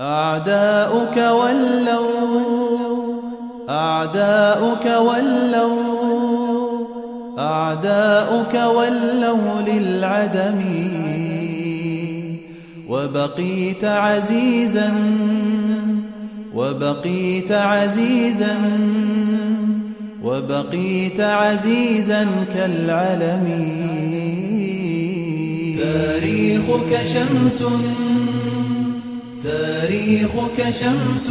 أعداؤك ولوا أعداؤك ولوا أعداؤك ولوا للعدم. وبقيت عزيزا وبقيت عزيزا وبقيت عزيزا كالعلم. تاريخك شمس تاريخك شمس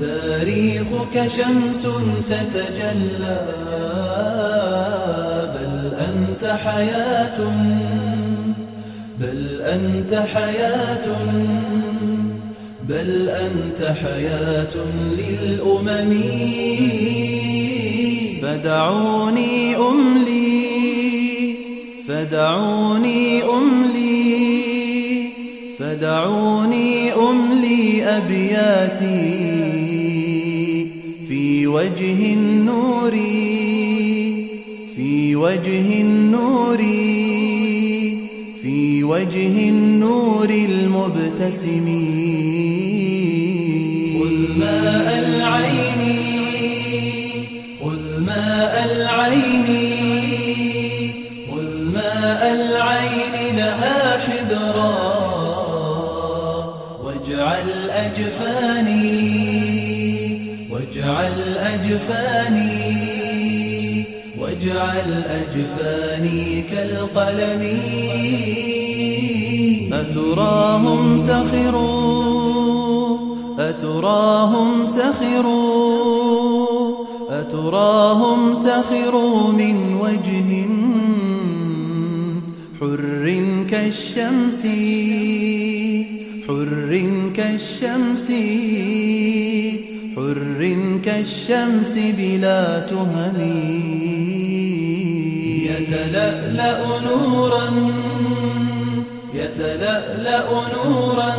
تاريخك شمس تتجلى بل أنت حياة بل أنت حياة بل أنت حياة للأمم. فدعوني أملي فدعوني أملي. فدعوني أملي أبياتي في وجه النور في وجه النور في وجه النور المبتسم. أجفاني واجعل أجفاني واجعل أجفاني كالقلم. أتراهم سخروا أتراهم سخروا أتراهم سخروا من وجه حر كالشمس. حر كالشمس حر كالشمس بلا تهم. يتلألأ نورا يتلألأ نورا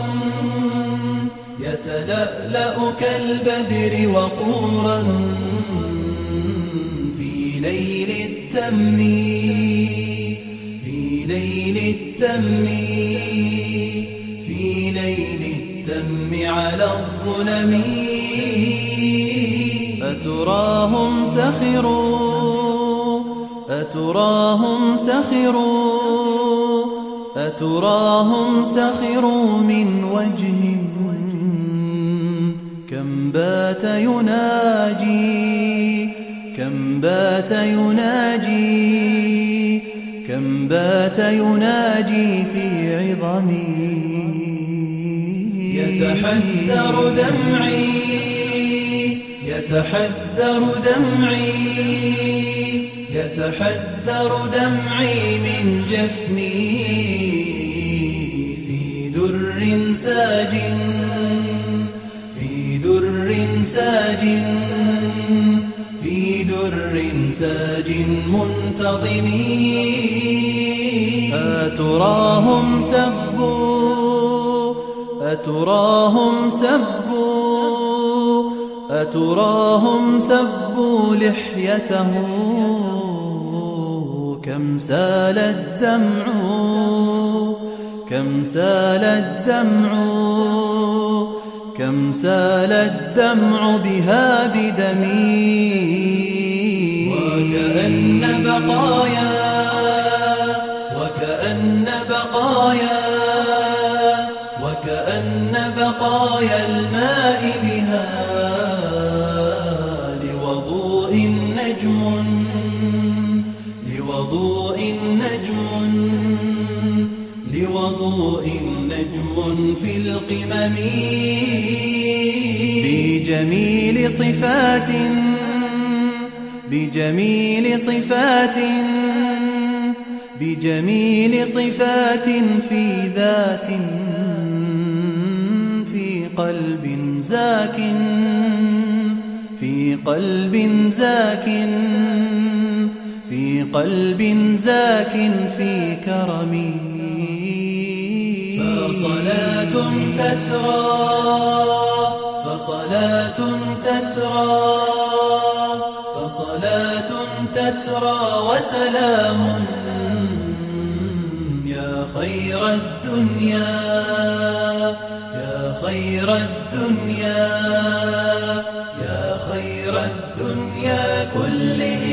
يتلألأ كالبدر وقورا. في ليل التم في ليل التم. في ليل التم على الظلم. أتراهم سخروا أتراهم سخروا أتراهم سخروا من وجه كم بات يناجي كم بات يناجي كم بات يناجي في عظمي. يتحدر دمعي يتحدر دمعي يتحدر دمعي من جفني في در ساج في در ساج في در ساج منتظم أتراهم سبوا أتراهم سبوا أتراهم سبوا لحيته كم سال الدمع كم سال الدمع كم سال الدمع بها بدمي. وكأن بقايا نجم لوضوء نجم لوضوء نجم في القمم بجميل صفات بجميل صفات بجميل صفات في ذات في قلب زاك في قلب زاك في قلب زاك في كرمي فصلاة تترى فصلاة تترى فصلاة تترى وسلام. يا خير الدنيا خير الدنيا. يا الدنيا كلهم